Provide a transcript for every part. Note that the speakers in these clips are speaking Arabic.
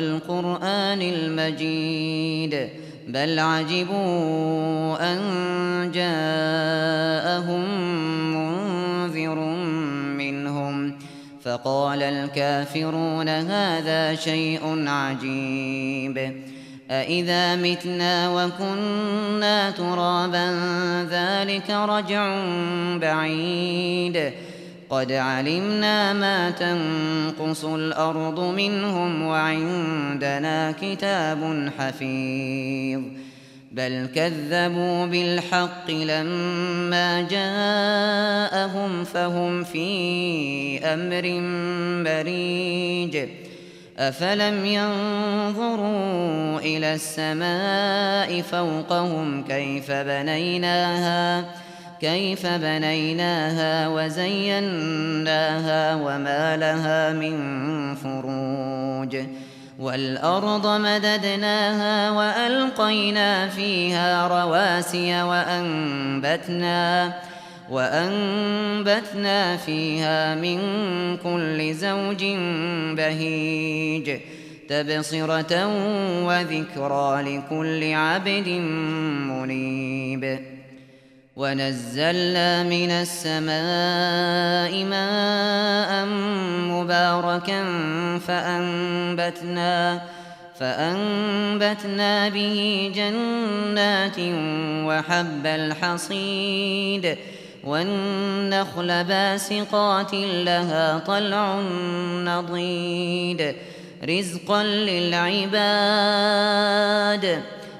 والقرآن المجيد بل عجبوا أن جاءهم منذر منهم فقال الكافرون هذا شيء عجيب أَإِذَا مِتْنَا وَكُنَّا تُرَابًا ذَلِكَ رَجْعٌ بَعِيدٌ قد علمنا ما تنقص الأرض منهم وعندنا كتاب حفيظ بل كذبوا بالحق لما جاءهم فهم في أمر بريج أفلم ينظروا إلى السماء فوقهم كيف بنيناها فوقهم كيف بنيناها وزيناها وما لها من فروج والأرض مددناها وألقينا فيها رواسي وأنبتنا وأنبتنا فيها من كل زوج بهيج تبصرة وذكرى لكل عبد منيب ونزلنا من السماء ماء مباركا فأنبتنا, فأنبتنا به جنات وحب الحصيد والنخل باسقات لها طلع نضيد رزقا للعباد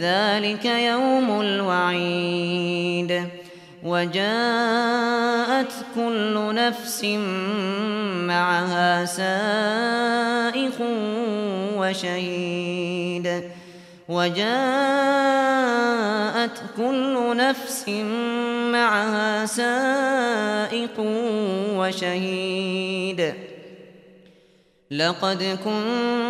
ذلك يوم الوعيد. وجاءت كل نفس معها سائق وشهيد. وجاءت كل نفس معها سائق وشهيد. لقد كنت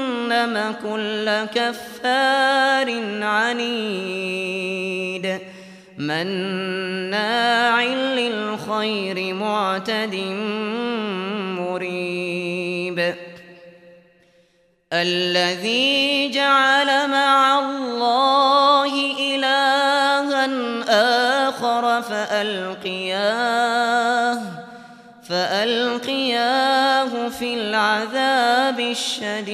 جهنم كل كفار عنيد. مناع للخير معتد مريب. الذي جعل مع الله إلها آخر فألقياه. فألقياه في العذاب الشديد.